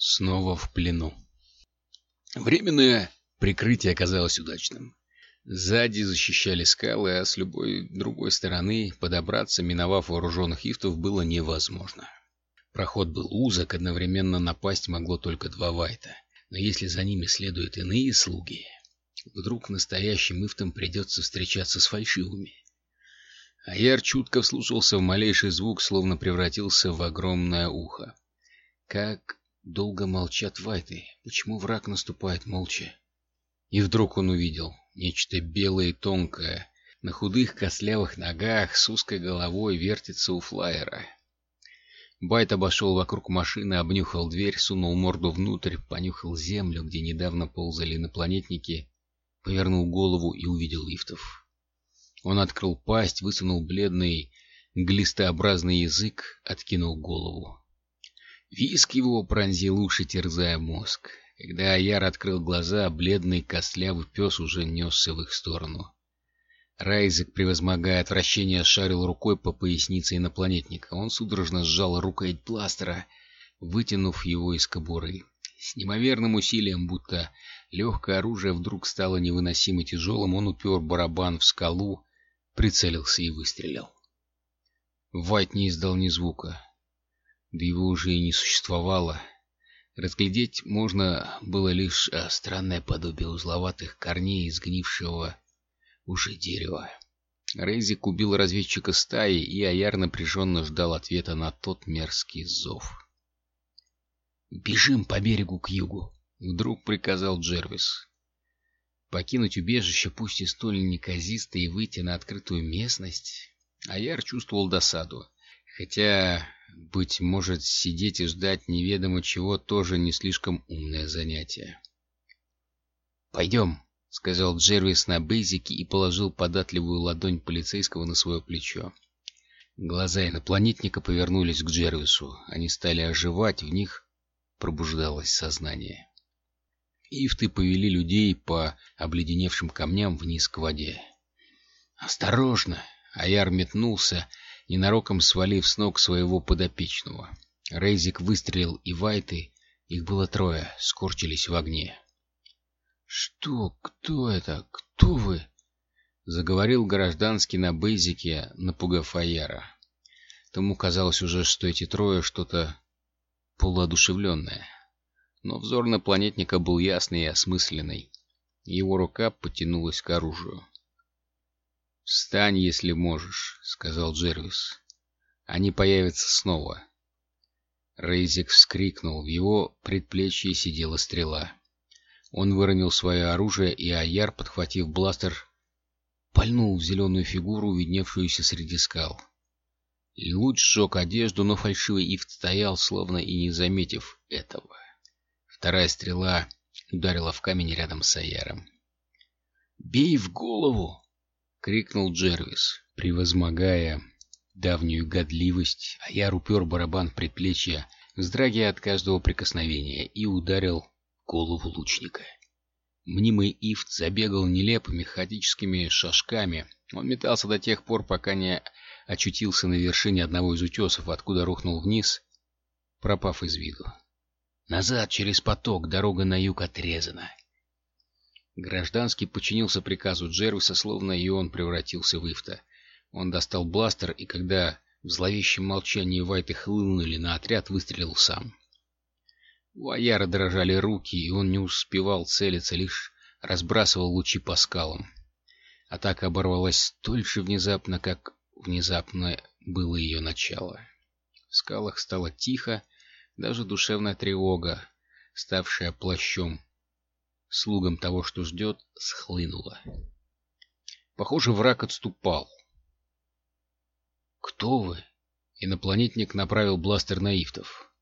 Снова в плену. Временное прикрытие оказалось удачным. Сзади защищали скалы, а с любой другой стороны подобраться, миновав вооруженных ифтов, было невозможно. Проход был узок, одновременно напасть могло только два вайта. Но если за ними следуют иные слуги, вдруг настоящим ифтам придется встречаться с фальшивыми. Аяр чутко вслушался в малейший звук, словно превратился в огромное ухо. Как долго молчат вайты? Почему враг наступает молча? И вдруг он увидел нечто белое и тонкое. На худых костлявых ногах с узкой головой вертится у флайера. Байт обошел вокруг машины, обнюхал дверь, сунул морду внутрь, понюхал землю, где недавно ползали инопланетники, повернул голову и увидел лифтов. Он открыл пасть, высунул бледный глистообразный язык, откинул голову. Виск его пронзил уши, терзая мозг. Когда Аяр открыл глаза, бледный костлявый пес уже несся в их сторону. Райзек, превозмогая отвращение, шарил рукой по пояснице инопланетника. Он судорожно сжал рукоять пластера, вытянув его из кобуры. С неимоверным усилием, будто легкое оружие вдруг стало невыносимо тяжелым, он упер барабан в скалу, прицелился и выстрелил. Вайт не издал ни звука. Да его уже и не существовало. Разглядеть можно было лишь э, странное подобие узловатых корней изгнившего уже дерева. Рейзик убил разведчика стаи, и Аяр напряженно ждал ответа на тот мерзкий зов. «Бежим по берегу к югу!» — вдруг приказал Джервис. Покинуть убежище, пусть и столь неказисто, и выйти на открытую местность. Аяр чувствовал досаду. Хотя, быть может, сидеть и ждать неведомо чего тоже не слишком умное занятие. «Пойдем», — сказал Джервис на бейзике и положил податливую ладонь полицейского на свое плечо. Глаза инопланетника повернулись к Джервису. Они стали оживать, в них пробуждалось сознание. Ифты повели людей по обледеневшим камням вниз к воде. «Осторожно!» — Аяр метнулся, ненароком свалив с ног своего подопечного. Рейзик выстрелил, и вайты, их было трое, скорчились в огне. «Что? Кто это? Кто вы?» — заговорил гражданский на бейзике, напугав Аяра. Тому казалось уже, что эти трое что-то полуодушевленное но взор на планетника был ясный и осмысленный. Его рука потянулась к оружию. «Встань, если можешь», — сказал Джервис. «Они появятся снова». Рейзик вскрикнул, в его предплечье сидела стрела. Он выронил свое оружие, и Аяр, подхватив бластер, пальнул в зеленую фигуру, видневшуюся среди скал. И луч сжег одежду, но фальшивый Ифт стоял, словно и не заметив этого. Вторая стрела ударила в камень рядом с Аяром. «Бей в голову!» — крикнул Джервис, превозмогая давнюю годливость. Аяр упер барабан в предплечье, вздрагивая от каждого прикосновения, и ударил голову лучника. Мнимый Ифт забегал нелепыми хаотическими шажками. Он метался до тех пор, пока не очутился на вершине одного из утесов, откуда рухнул вниз, пропав из виду. Назад, через поток, дорога на юг отрезана. Гражданский подчинился приказу Джервиса, словно и он превратился в Ифта. Он достал бластер, и когда в зловещем молчании Вайты хлынули на отряд, выстрелил сам. У Аяра дрожали руки, и он не успевал целиться, лишь разбрасывал лучи по скалам. Атака оборвалась столь же внезапно, как внезапно было ее начало. В скалах стало тихо, даже душевная тревога, ставшая плащом, слугом того, что ждет, схлынула. Похоже, враг отступал. «Кто вы?» — инопланетник направил бластер на Ифтов.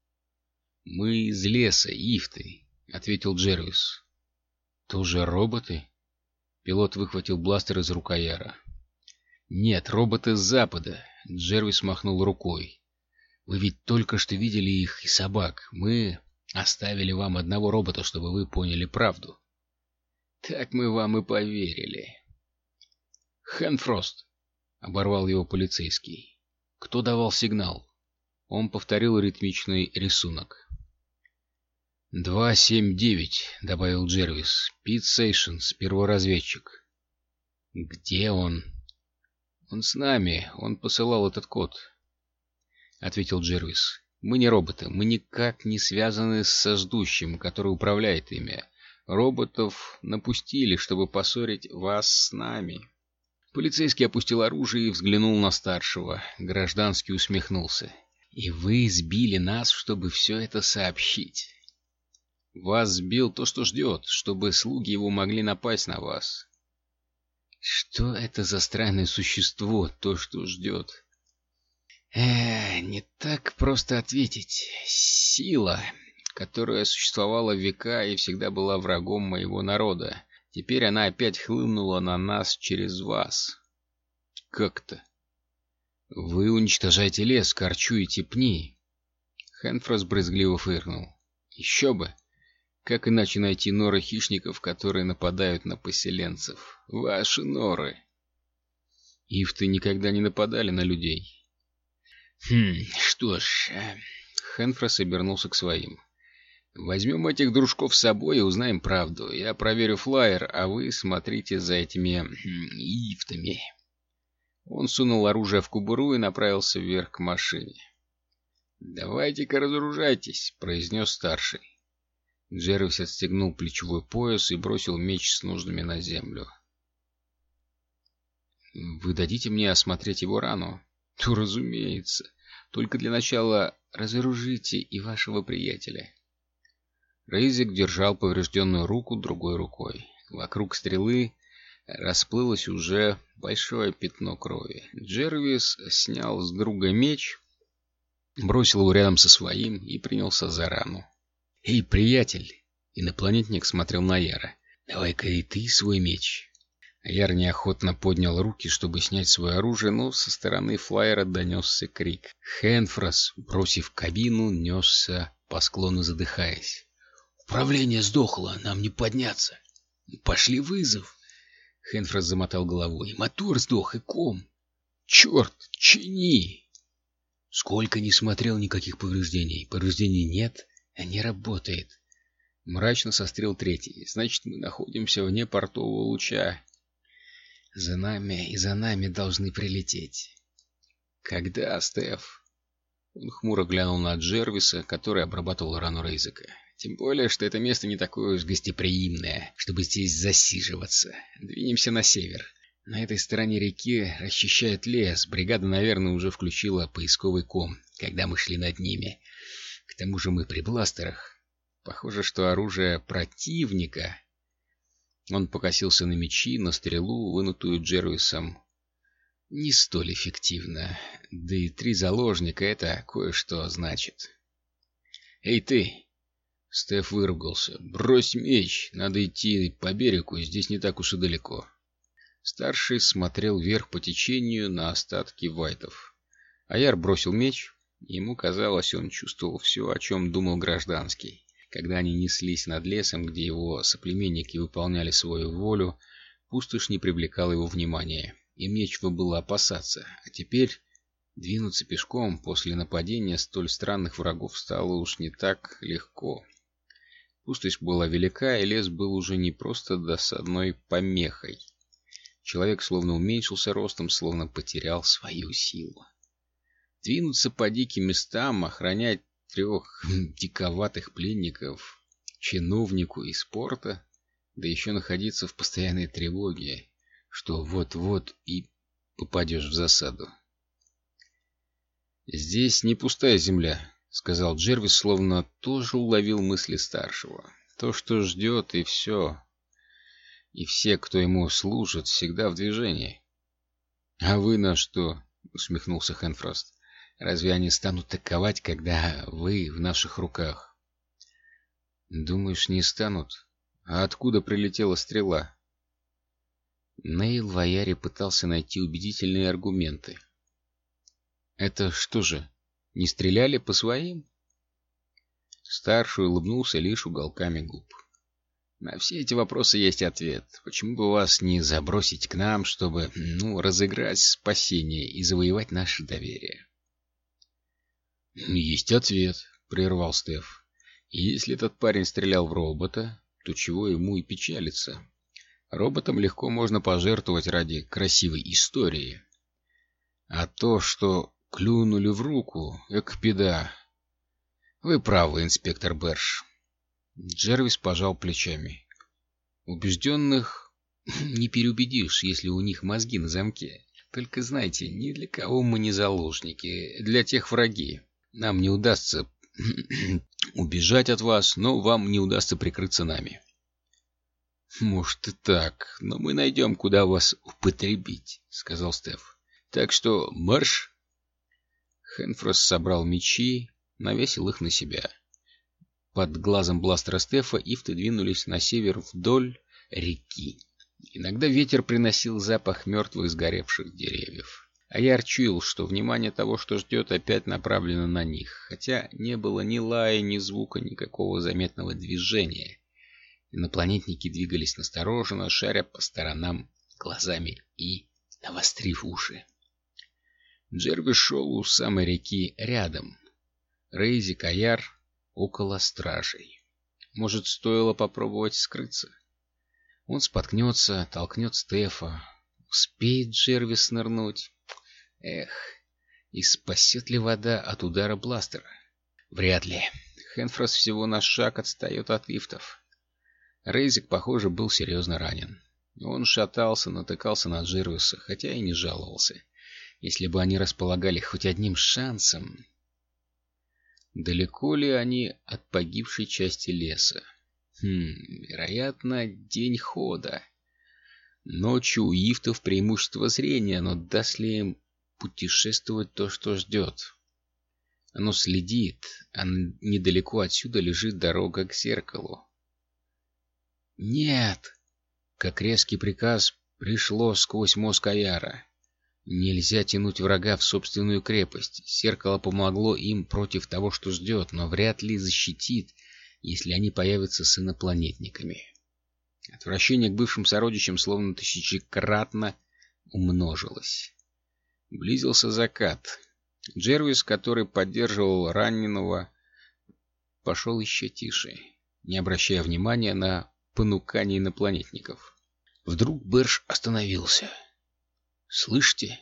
«Мы из леса, Ифты», — ответил Джервис. «Тоже роботы?» Пилот выхватил бластер из рукояра. «Нет, роботы с запада», — Джервис махнул рукой. Вы ведь только что видели их и собак. Мы оставили вам одного робота, чтобы вы поняли правду. Так мы вам и поверили. Хэнфрост, оборвал его полицейский. Кто давал сигнал? Он повторил ритмичный рисунок. «Два семь девять», — добавил Джервис. «Пит Сейшенс, перворазведчик». «Где он?» «Он с нами. Он посылал этот код», — ответил Джервис. «Мы не роботы. Мы никак не связаны с сождущим, который управляет ими. Роботов напустили, чтобы поссорить вас с нами». Полицейский опустил оружие и взглянул на старшего. Гражданский усмехнулся. «И вы сбили нас, чтобы все это сообщить?» «Вас сбил то, что ждет, чтобы слуги его могли напасть на вас». «Что это за странное существо, то, что ждет?» «Э, не так просто ответить. Сила, которая существовала века и всегда была врагом моего народа. Теперь она опять хлынула на нас через вас». «Как-то?» «Вы уничтожаете лес, корчуете пни!» Хэнфрос брызгливо фыркнул. «Еще бы! Как иначе найти норы хищников, которые нападают на поселенцев? Ваши норы!» «Ифты никогда не нападали на людей!» «Хм, что ж...» Хэнфрос обернулся к своим. «Возьмем этих дружков с собой и узнаем правду. Я проверю флайер, а вы смотрите за этими... Хм, ифтами». Он сунул оружие в кубуру и направился вверх к машине. «Давайте-ка разоружайтесь», — произнес старший. Джервис отстегнул плечевой пояс и бросил меч с нужными на землю. «Вы дадите мне осмотреть его рану?» «То разумеется. Только для начала разоружите и вашего приятеля». Рейзик держал поврежденную руку другой рукой. Вокруг стрелы расплылось уже большое пятно крови. Джервис снял с друга меч, бросил его рядом со своим и принялся за рану. «Эй, приятель!» — инопланетник смотрел на Яра. «Давай-ка и ты свой меч!» Яр неохотно поднял руки, чтобы снять свое оружие, но со стороны флайера донесся крик. Хенфрос, бросив кабину, несся по склону, задыхаясь. «Управление сдохло, нам не подняться!» «Пошли вызов!» Хенфрос замотал головой. Мотор сдох и ком. Черт, чини! Сколько не смотрел, никаких повреждений. Повреждений нет, а не работает. Мрачно сострел третий. Значит, мы находимся вне портового луча. За нами и за нами должны прилететь. Когда, Стеф? Он хмуро глянул на Джервиса, который обрабатывал рану Рейзека. Тем более, что это место не такое уж гостеприимное, чтобы здесь засиживаться. Двинемся на север. На этой стороне реки расчищают лес. Бригада, наверное, уже включила поисковый ком, когда мы шли над ними. К тому же мы при бластерах. Похоже, что оружие противника... Он покосился на мечи, на стрелу, вынутую Джервисом. Не столь эффективно. Да и три заложника — это кое-что значит. «Эй ты!» Стеф выругался. «Брось меч! Надо идти по берегу, здесь не так уж и далеко». Старший смотрел вверх по течению на остатки вайтов. Аяр бросил меч. Ему казалось, он чувствовал все, о чем думал гражданский. Когда они неслись над лесом, где его соплеменники выполняли свою волю, пустошь не привлекала его внимания. Им нечего было опасаться. А теперь двинуться пешком после нападения столь странных врагов стало уж не так легко. Пустость была велика, и лес был уже не просто досадной помехой. Человек словно уменьшился ростом, словно потерял свою силу. Двинуться по диким местам, охранять трех диковатых пленников, чиновнику из порта, да еще находиться в постоянной тревоге, что вот-вот и попадешь в засаду. Здесь не пустая земля, — сказал Джервис, словно тоже уловил мысли старшего. «То, что ждет, и все. И все, кто ему служит, всегда в движении». «А вы на что?» — усмехнулся Хэнфрост. «Разве они станут таковать, когда вы в наших руках?» «Думаешь, не станут? А откуда прилетела стрела?» Нейл Ваяри пытался найти убедительные аргументы. «Это что же, не стреляли по своим? Старший улыбнулся лишь уголками губ. На все эти вопросы есть ответ. Почему бы вас не забросить к нам, чтобы, ну, разыграть спасение и завоевать наше доверие? Есть ответ, прервал Стеф. Если этот парень стрелял в робота, то чего ему и печалиться? Роботам легко можно пожертвовать ради красивой истории. А то, что клюнули в руку, эк беда. Вы правы, инспектор Берш. Джервис пожал плечами. Убежденных не переубедишь, если у них мозги на замке. Только знайте, ни для кого мы не заложники, для тех враги. Нам не удастся убежать от вас, но вам не удастся прикрыться нами. Может и так, но мы найдем, куда вас употребить, сказал Стеф. Так что марш! Хенфрос собрал мечи, навесил их на себя. Под глазом бластера Стефа ифты двинулись на север вдоль реки. Иногда ветер приносил запах мертвых сгоревших деревьев. А я чуял, что внимание того, что ждет, опять направлено на них, хотя не было ни лая, ни звука, никакого заметного движения. Инопланетники двигались настороженно, шаря по сторонам глазами и навострив уши. Джерви шел у самой реки рядом. Рейзи Каяр около стражей. Может, стоило попробовать скрыться? Он споткнется, толкнет Стефа. Успеет Джервис нырнуть? Эх, и спасет ли вода от удара бластера? Вряд ли. Хенфрос всего на шаг отстает от лифтов. Рейзик, похоже, был серьезно ранен. Он шатался, натыкался на Джервиса, хотя и не жаловался. Если бы они располагали хоть одним шансом... Далеко ли они от погибшей части леса? Хм, вероятно, день хода. Ночью у ифтов преимущество зрения, но даст ли им путешествовать то, что ждет? Оно следит, а недалеко отсюда лежит дорога к зеркалу. «Нет!» — как резкий приказ пришло сквозь мозг Аяра. Нельзя тянуть врага в собственную крепость. Зеркало помогло им против того, что ждет, но вряд ли защитит, если они появятся с инопланетниками. Отвращение к бывшим сородичам словно тысячекратно умножилось. Близился закат. Джервис, который поддерживал раненого, пошел еще тише, не обращая внимания на понукание инопланетников. Вдруг Берш остановился. Слышите?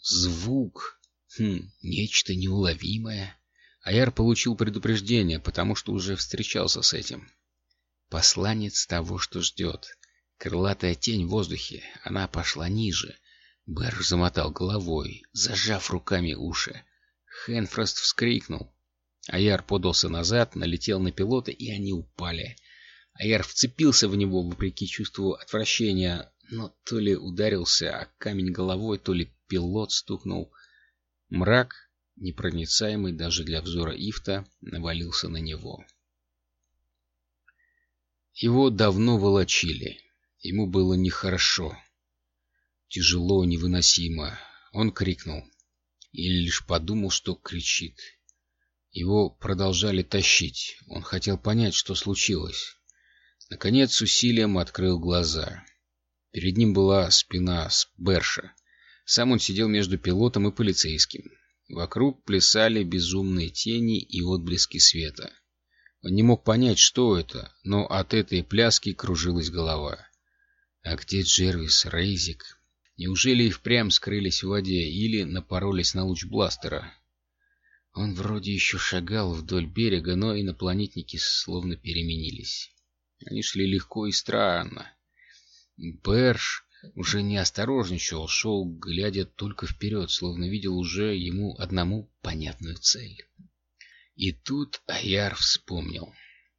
Звук. Хм, нечто неуловимое. Аяр получил предупреждение, потому что уже встречался с этим. Посланец того, что ждет. Крылатая тень в воздухе. Она пошла ниже. Бэр замотал головой, зажав руками уши. Хенфрост вскрикнул. Аяр подался назад, налетел на пилота, и они упали. Аяр вцепился в него, вопреки чувству отвращения, но то ли ударился о камень головой, то ли пилот стукнул. Мрак, непроницаемый даже для взора Ифта, навалился на него. Его давно волочили. Ему было нехорошо. Тяжело, невыносимо. Он крикнул. Или лишь подумал, что кричит. Его продолжали тащить. Он хотел понять, что случилось. Наконец, с усилием открыл глаза. Перед ним была спина Берша. Сам он сидел между пилотом и полицейским. Вокруг плясали безумные тени и отблески света. Он не мог понять, что это, но от этой пляски кружилась голова. А где Джервис, Рейзик? Неужели и впрямь скрылись в воде или напоролись на луч бластера? Он вроде еще шагал вдоль берега, но инопланетники словно переменились. Они шли легко и странно. Берш уже не осторожничал, шел, глядя только вперед, словно видел уже ему одному понятную цель. И тут Аяр вспомнил.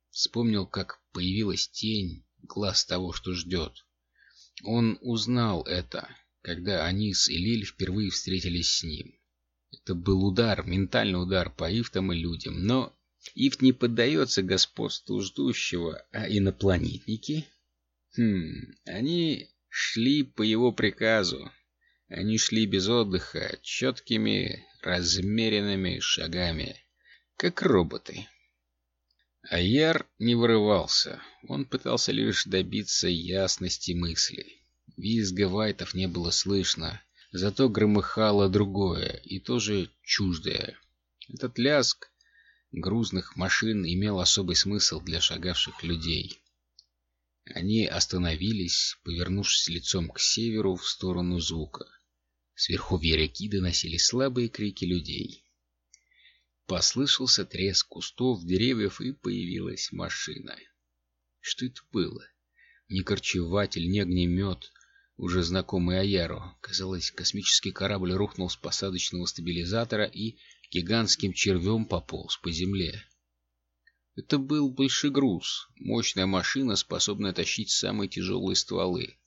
Вспомнил, как появилась тень, глаз того, что ждет. Он узнал это, когда они с Элиль впервые встретились с ним. Это был удар, ментальный удар по ифтам и людям, но ифт не поддается господству ждущего, а инопланетники Хм, они шли по его приказу. Они шли без отдыха, четкими, размеренными шагами, как роботы. Аяр не вырывался, он пытался лишь добиться ясности мыслей. Визга вайтов не было слышно, зато громыхало другое, и тоже чуждое. Этот ляск грузных машин имел особый смысл для шагавших людей. Они остановились, повернувшись лицом к северу в сторону звука. Сверху реки доносились слабые крики людей. Послышался треск кустов, деревьев, и появилась машина. Что это было? Ни корчеватель, ни огнемет, уже знакомый Аяру. Казалось, космический корабль рухнул с посадочного стабилизатора и гигантским червем пополз по земле. Это был большегруз, мощная машина, способная тащить самые тяжелые стволы.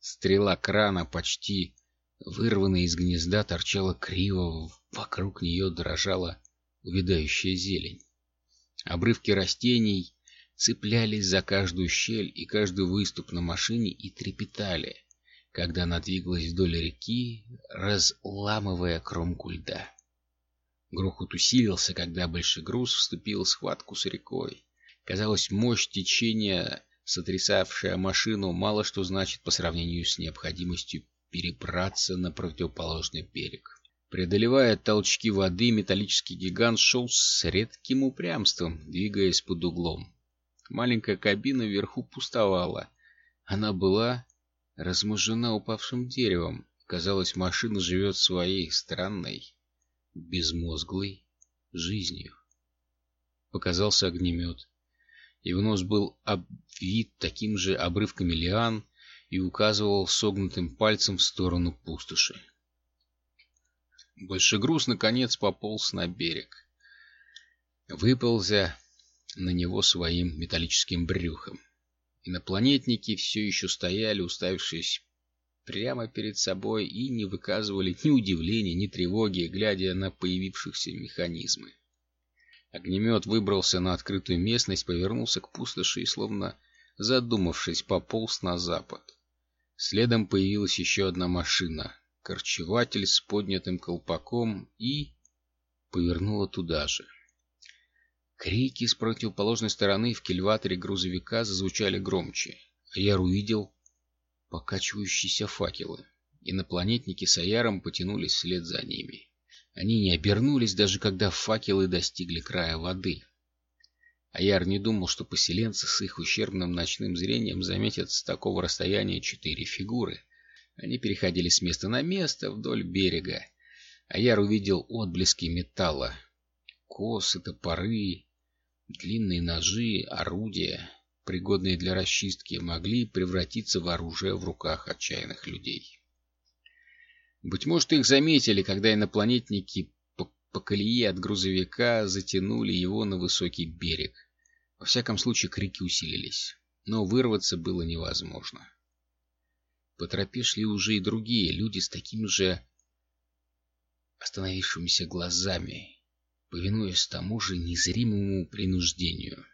Стрела крана, почти вырванная из гнезда, торчала криво, вокруг нее дрожала увядающая зелень. Обрывки растений цеплялись за каждую щель и каждый выступ на машине и трепетали, когда она двигалась вдоль реки, разламывая кромку льда. Грохот усилился, когда большой груз вступил в схватку с рекой. Казалось, мощь течения, сотрясавшая машину, мало что значит по сравнению с необходимостью перебраться на противоположный берег. Преодолевая толчки воды, металлический гигант шел с редким упрямством, двигаясь под углом. Маленькая кабина вверху пустовала. Она была разможена упавшим деревом. Казалось, машина живет своей странной, безмозглой жизнью. Показался огнемет. Его нос был обвит таким же обрывками лиан и указывал согнутым пальцем в сторону пустоши. Большегруз наконец пополз на берег, выползя на него своим металлическим брюхом. Инопланетники все еще стояли, уставившись прямо перед собой и не выказывали ни удивления, ни тревоги, глядя на появившихся механизмы. Огнемет выбрался на открытую местность, повернулся к пустоши и, словно задумавшись, пополз на запад. Следом появилась еще одна машина, корчеватель с поднятым колпаком, и повернула туда же. Крики с противоположной стороны в кильваторе грузовика зазвучали громче. Я увидел покачивающиеся факелы. Инопланетники с Аяром потянулись вслед за ними. Они не обернулись, даже когда факелы достигли края воды. Аяр не думал, что поселенцы с их ущербным ночным зрением заметят с такого расстояния четыре фигуры. Они переходили с места на место вдоль берега. Аяр увидел отблески металла. Косы, топоры, длинные ножи, орудия пригодные для расчистки, могли превратиться в оружие в руках отчаянных людей. Быть может, их заметили, когда инопланетники по, колее от грузовика затянули его на высокий берег. Во всяком случае, крики усилились, но вырваться было невозможно. По тропе шли уже и другие люди с такими же остановившимися глазами, повинуясь тому же незримому принуждению.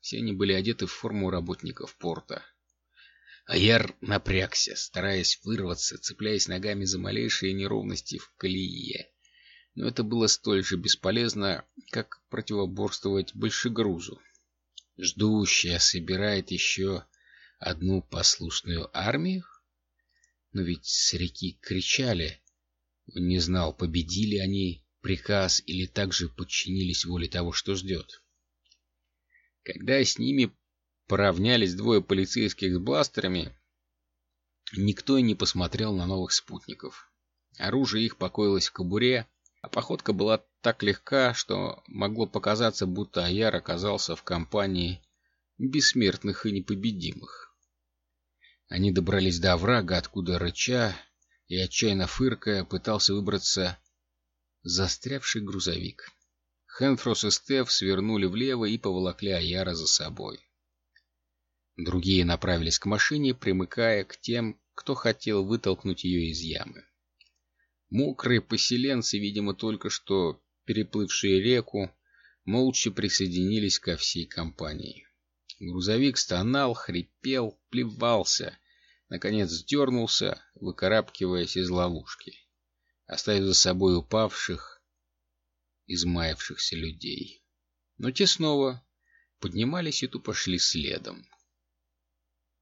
Все они были одеты в форму работников порта. Аяр напрягся, стараясь вырваться, цепляясь ногами за малейшие неровности в колее. Но это было столь же бесполезно, как противоборствовать большегрузу. Ждущая собирает еще одну послушную армию? Но ведь с реки кричали. Он не знал, победили они приказ или также подчинились воле того, что ждет. Когда с ними поравнялись двое полицейских с бластерами, никто и не посмотрел на новых спутников. Оружие их покоилось в кобуре, а походка была так легка, что могло показаться, будто Аяр оказался в компании бессмертных и непобедимых. Они добрались до оврага, откуда рыча и отчаянно фыркая пытался выбраться застрявший грузовик. Хенфрос и Стеф свернули влево и поволокли Аяра за собой. Другие направились к машине, примыкая к тем, кто хотел вытолкнуть ее из ямы. Мокрые поселенцы, видимо, только что переплывшие реку, молча присоединились ко всей компании. Грузовик стонал, хрипел, плевался, наконец сдернулся, выкарабкиваясь из ловушки, оставив за собой упавших, измаявшихся людей. Но те снова поднимались и тупо шли следом.